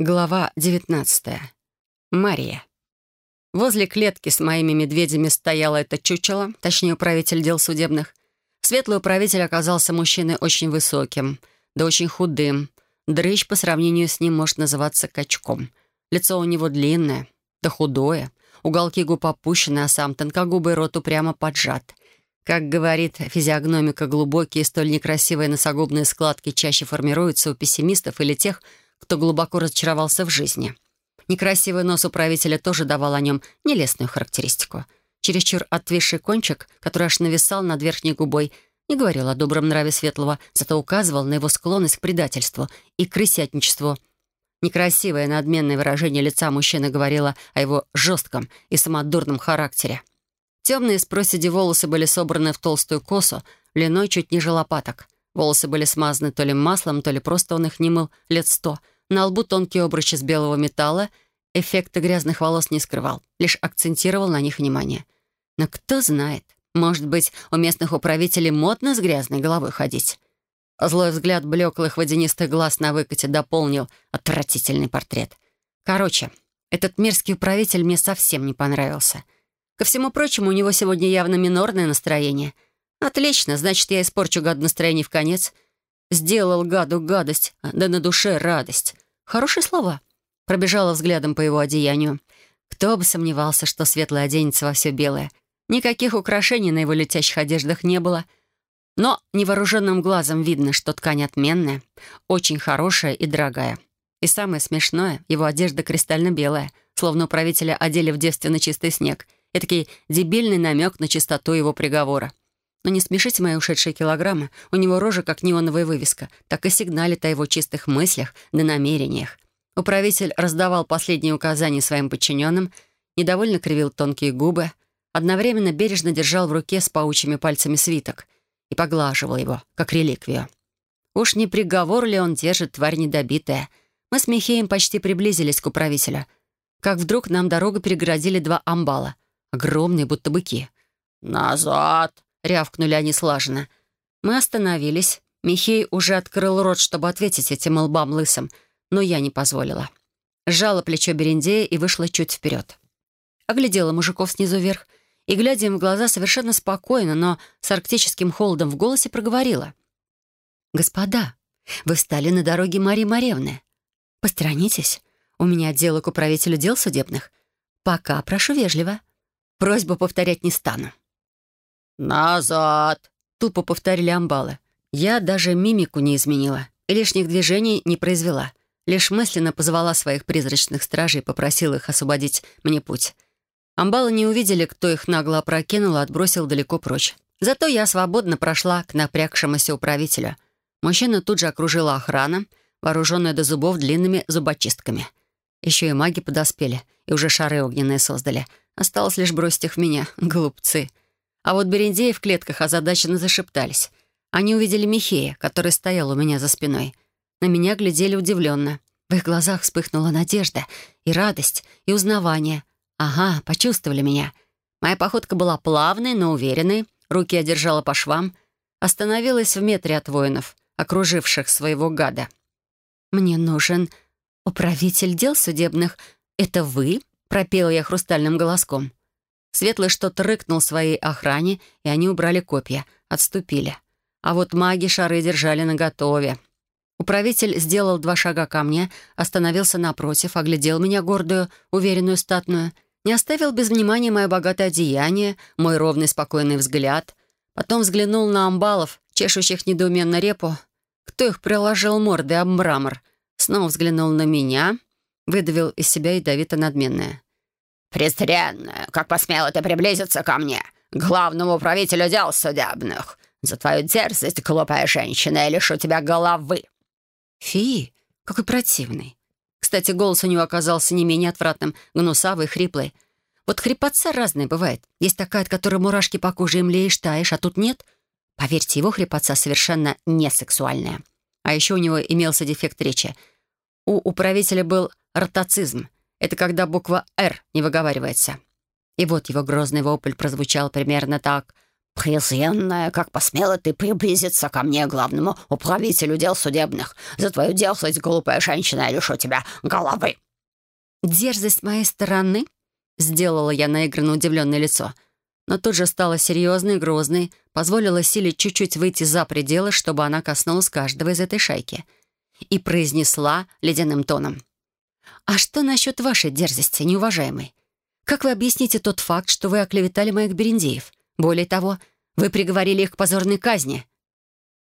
Глава 19. Мария. Возле клетки с моими медведями стояло это чучело, точнее, управитель дел судебных. Светлый управитель оказался мужчиной очень высоким, да очень худым. Дрыщ по сравнению с ним может называться качком. Лицо у него длинное, да худое. Уголки губ опущены, а сам тонкогубый рот упрямо поджат. Как говорит физиогномика, глубокие столь некрасивые носогубные складки чаще формируются у пессимистов или тех, глубоко разочаровался в жизни. Некрасивый нос управителя тоже давал о нем нелестную характеристику. Чересчур отвисший кончик, который аж нависал над верхней губой, не говорил о добром нраве Светлого, зато указывал на его склонность к предательству и крысятничеству. Некрасивое надменное выражение лица мужчины говорило о его жестком и самодурном характере. Темные с проседи волосы были собраны в толстую косу, длиной чуть ниже лопаток. Волосы были смазаны то ли маслом, то ли просто он их не мыл лет сто — на лбу тонкий обруч из белого металла. Эффекта грязных волос не скрывал, лишь акцентировал на них внимание. Но кто знает, может быть, у местных управителей модно с грязной головой ходить. Злой взгляд блеклых водянистых глаз на выкате дополнил отвратительный портрет. Короче, этот мерзкий управитель мне совсем не понравился. Ко всему прочему, у него сегодня явно минорное настроение. Отлично, значит, я испорчу гаду настроение в конец — Сделал гаду гадость, да на душе радость. Хорошие слова. Пробежала взглядом по его одеянию. Кто бы сомневался, что светлый оденется во все белое. Никаких украшений на его летящих одеждах не было. Но невооруженным глазом видно, что ткань отменная, очень хорошая и дорогая. И самое смешное, его одежда кристально белая, словно управителя одели в девственно чистый снег. Этакий дебильный намек на чистоту его приговора. Но не смешите мои ушедшие килограммы. У него рожа, как неоновая вывеска. Так и сигналит о его чистых мыслях да намерениях. Управитель раздавал последние указания своим подчиненным, недовольно кривил тонкие губы, одновременно бережно держал в руке с паучьими пальцами свиток и поглаживал его, как реликвию. Уж не приговор ли он держит, тварь недобитая? Мы с Михеем почти приблизились к управителю. Как вдруг нам дорогу перегородили два амбала. Огромные, будто быки. «Назад!» Рявкнули они слаженно. Мы остановились. Михей уже открыл рот, чтобы ответить этим лбам лысым, но я не позволила. Сжала плечо Берендея и вышла чуть вперед. Оглядела мужиков снизу вверх и, глядя им в глаза, совершенно спокойно, но с арктическим холодом в голосе проговорила. «Господа, вы встали на дороге Марии Маревны. Посторонитесь. У меня дело к управителю дел судебных. Пока прошу вежливо. Просьбу повторять не стану». «Назад!» — тупо повторили амбалы. Я даже мимику не изменила и лишних движений не произвела. Лишь мысленно позвала своих призрачных стражей и попросила их освободить мне путь. Амбалы не увидели, кто их нагло опрокинул и отбросил далеко прочь. Зато я свободно прошла к напрягшемуся управителю. Мужчину тут же окружила охрана, вооруженная до зубов длинными зубочистками. Еще и маги подоспели, и уже шары огненные создали. Осталось лишь бросить их в меня, глупцы. А вот берендеи в клетках озадаченно зашептались. Они увидели Михея, который стоял у меня за спиной. На меня глядели удивленно. В их глазах вспыхнула надежда и радость, и узнавание. Ага, почувствовали меня. Моя походка была плавной, но уверенной. Руки я держала по швам. Остановилась в метре от воинов, окруживших своего гада. «Мне нужен управитель дел судебных. Это вы?» — пропела я хрустальным голоском. Светлый что-то рыкнул своей охране, и они убрали копья, отступили. А вот маги шары держали наготове. Управитель сделал два шага ко мне, остановился напротив, оглядел меня гордую, уверенную, статную, не оставил без внимания мое богатое одеяние, мой ровный спокойный взгляд. Потом взглянул на амбалов, чешущих недоуменно репу. Кто их приложил морды об мрамор? Снова взглянул на меня, выдавил из себя ядовито надменное. «Презренная, как посмела ты приблизиться ко мне, главному правителю дел судебных. За твою дерзость, глупая женщина, я лишу тебя головы». «Фи, какой противный». Кстати, голос у него оказался не менее отвратным, гнусавый, хриплый. Вот хрипотца разная бывает. Есть такая, от которой мурашки по коже им леешь, таешь, а тут нет. Поверьте, его хрипотца совершенно не сексуальная. А еще у него имелся дефект речи. У управителя был ротацизм. Это когда буква «Р» не выговаривается. И вот его грозный вопль прозвучал примерно так. «Презренная, как посмела ты приблизиться ко мне, главному управителю дел судебных. За твою дерзость, глупая женщина, я лишу тебя головы». «Дерзость моей стороны?» — сделала я наигранно удивленное лицо. Но тут же стала серьезной, грозной, позволила силе чуть-чуть выйти за пределы, чтобы она коснулась каждого из этой шайки. И произнесла ледяным тоном. «А что насчет вашей дерзости, неуважаемый? Как вы объясните тот факт, что вы оклеветали моих бериндеев? Более того, вы приговорили их к позорной казни».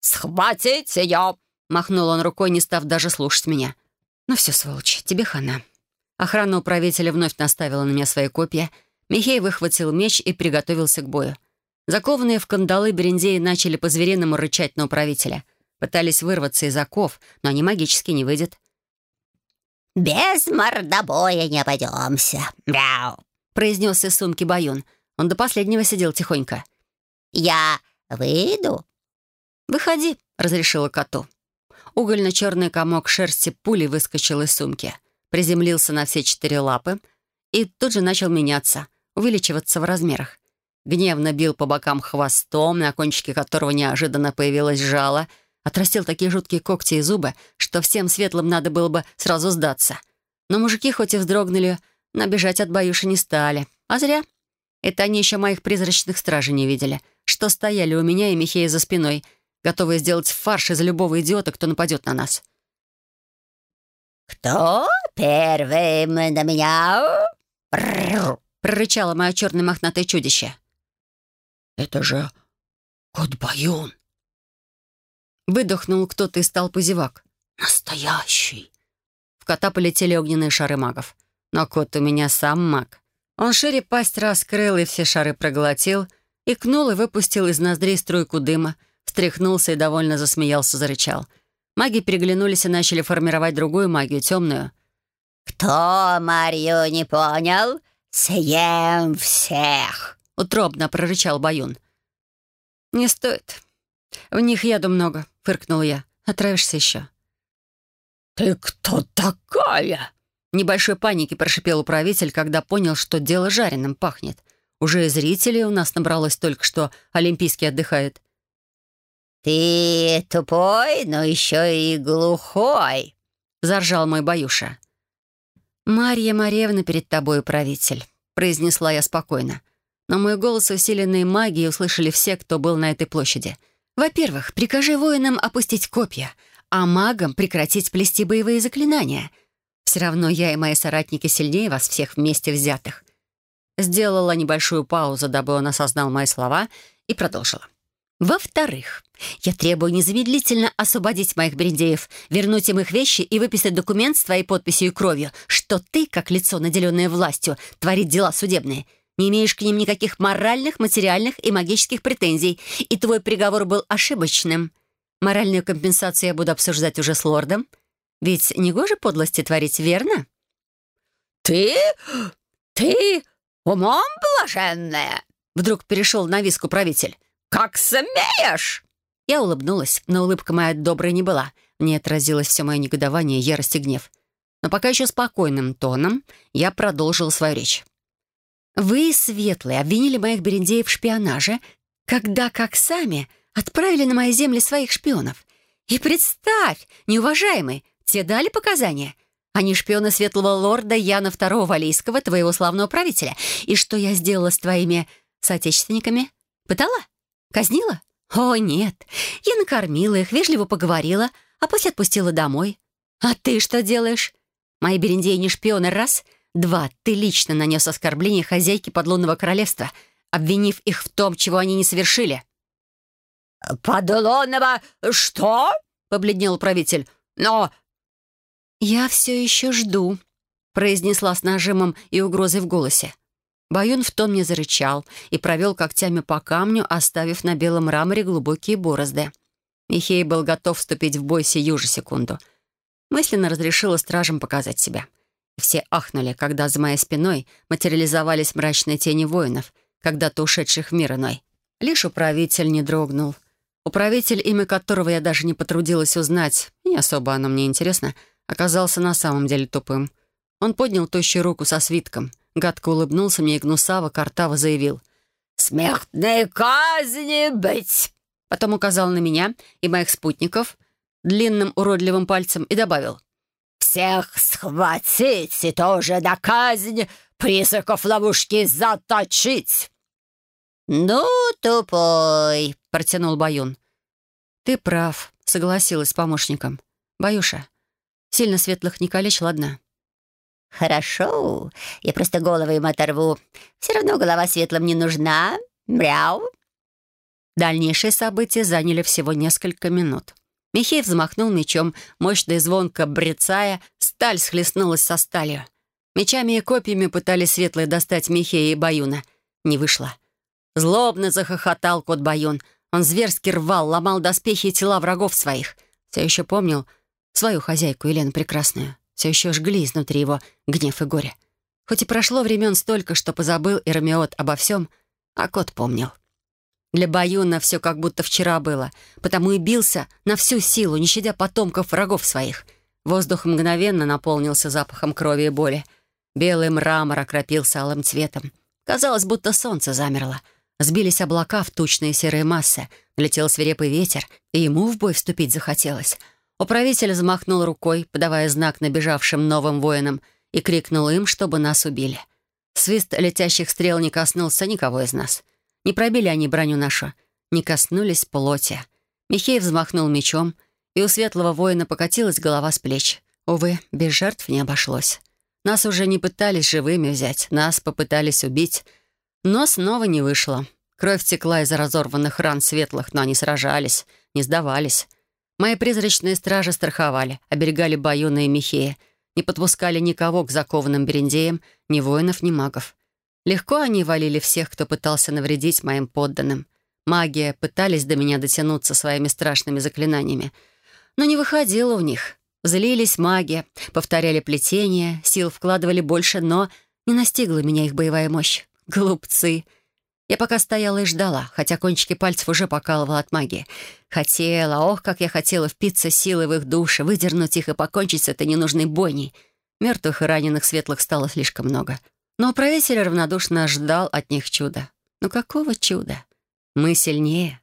«Схватить ее!» — махнул он рукой, не став даже слушать меня. «Ну все, сволочь, тебе хана». Охрана управителя вновь наставила на меня свои копья. Михей выхватил меч и приготовился к бою. Закованные в кандалы берендеи начали по-звериному рычать на управителя. Пытались вырваться из оков, но они магически не выйдет. «Без мордобоя не обойдемся. Мяу!» — произнес из сумки Баюн. Он до последнего сидел тихонько. «Я выйду?» «Выходи», — разрешила коту. Угольно-черный комок шерсти пули выскочил из сумки, приземлился на все четыре лапы и тут же начал меняться, увеличиваться в размерах. Гневно бил по бокам хвостом, на кончике которого неожиданно появилось жало, отрастил такие жуткие когти и зубы, что всем светлым надо было бы сразу сдаться. Но мужики хоть и вздрогнули, но бежать от Баюши не стали. А зря. Это они еще моих призрачных стражей не видели, что стояли у меня и Михея за спиной, готовые сделать фарш из любого идиота, кто нападет на нас. «Кто первым на меня?» прорычало мое черное мохнатое чудище. «Это же кот Баюн!» Выдохнул кто-то из толпы зевак. «Настоящий!» В кота полетели огненные шары магов. Но кот у меня сам маг. Он шире пасть раскрыл и все шары проглотил, икнул и выпустил из ноздрей струйку дыма, встряхнулся и довольно засмеялся, зарычал. Маги переглянулись и начали формировать другую магию, темную. «Кто Марью не понял? Съем всех!» — утробно прорычал Баюн. «Не стоит. В них яду много», — фыркнул я. «Отравишься еще». «Ты кто такая?» небольшой паники прошипел управитель, когда понял, что дело жареным пахнет. Уже и зрителей у нас набралось только что Олимпийский отдыхает. «Ты тупой, но еще и глухой», — заржал мой Баюша. «Марья Маревна перед тобой, управитель», — произнесла я спокойно. Но мой голос, усиленный магией, услышали все, кто был на этой площади. «Во-первых, прикажи воинам опустить копья, а магам прекратить плести боевые заклинания — все равно я и мои соратники сильнее вас всех вместе взятых». Сделала небольшую паузу, дабы он осознал мои слова, и продолжила. «Во-вторых, я требую незамедлительно освободить моих брендеев, вернуть им их вещи и выписать документ с твоей подписью и кровью, что ты, как лицо, наделенное властью, творит дела судебные, не имеешь к ним никаких моральных, материальных и магических претензий, и твой приговор был ошибочным. Моральную компенсацию я буду обсуждать уже с лордом, ведь не гоже подлости творить, верно?» «Ты? Ты умом блаженная?» Вдруг перешел на виску правитель. «Как смеешь?» Я улыбнулась, но улыбка моя доброй не была. В ней отразилось все мое негодование, ярость и гнев. Но пока еще спокойным тоном я продолжил свою речь. «Вы, светлые, обвинили моих берендеев в шпионаже, когда, как сами, отправили на мои земли своих шпионов. И представь, неуважаемый, те дали показания? Они шпионы светлого лорда Яна II Валийского, твоего славного правителя. И что я сделала с твоими соотечественниками? Пытала? Казнила? О, нет. Я накормила их, вежливо поговорила, а после отпустила домой. А ты что делаешь? Мои берендеи не шпионы, раз. Два, ты лично нанес оскорбление хозяйке подлунного королевства, обвинив их в том, чего они не совершили. «Подлунного что?» — побледнел правитель. «Но «Я все еще жду», — произнесла с нажимом и угрозой в голосе. Баюн в том не зарычал и провел когтями по камню, оставив на белом мраморе глубокие борозды. Михей был готов вступить в бой сию же секунду. Мысленно разрешила стражам показать себя. Все ахнули, когда за моей спиной материализовались мрачные тени воинов, когда-то ушедших в мир иной. Лишь управитель не дрогнул. Управитель, имя которого я даже не потрудилась узнать, не особо оно мне интересно — оказался на самом деле тупым. Он поднял тощую руку со свитком, гадко улыбнулся мне и гнусаво, картаво заявил. смертной казни быть!» Потом указал на меня и моих спутников длинным уродливым пальцем и добавил. «Всех схватить и тоже на казнь призраков ловушки заточить!» «Ну, тупой!» — протянул Баюн. «Ты прав», — согласилась с помощником. «Баюша, сильно светлых не калечь, ладно?» «Хорошо, я просто головы им оторву. Все равно голова светлым не нужна. Мяу!» Дальнейшие события заняли всего несколько минут. Михей взмахнул мечом, мощно и брецая, сталь схлестнулась со сталью. Мечами и копьями пытались светлые достать Михея и Баюна. Не вышло. Злобно захохотал кот Баюн. Он зверски рвал, ломал доспехи и тела врагов своих. Все еще помнил свою хозяйку Елену Прекрасную. Все еще жгли изнутри его гнев и горе. Хоть и прошло времен столько, что позабыл Ирамиот обо всем, а кот помнил. Для Баюна все как будто вчера было, потому и бился на всю силу, не щадя потомков врагов своих. Воздух мгновенно наполнился запахом крови и боли. Белый мрамор окропился алым цветом. Казалось, будто солнце замерло. Сбились облака в тучные серые массы, летел свирепый ветер, и ему в бой вступить захотелось. Управитель взмахнул рукой, подавая знак набежавшим новым воинам, и крикнул им, чтобы нас убили. Свист летящих стрел не коснулся никого из нас — не пробили они броню нашу, не коснулись плоти. Михей взмахнул мечом, и у светлого воина покатилась голова с плеч. Увы, без жертв не обошлось. Нас уже не пытались живыми взять, нас попытались убить. Но снова не вышло. Кровь текла из разорванных ран светлых, но они сражались, не сдавались. Мои призрачные стражи страховали, оберегали Баюна и Михея, не подпускали никого к закованным берендеям, ни воинов, ни магов. Легко они валили всех, кто пытался навредить моим подданным. Магия пытались до меня дотянуться своими страшными заклинаниями. Но не выходило у них. Злились маги, повторяли плетения, сил вкладывали больше, но не настигла меня их боевая мощь. Глупцы. Я пока стояла и ждала, хотя кончики пальцев уже покалывала от магии. Хотела, ох, как я хотела впиться силой в их души, выдернуть их и покончить с этой ненужной бойней. Мертвых и раненых светлых стало слишком много. Но правитель равнодушно ждал от них чуда. Ну какого чуда? Мы сильнее.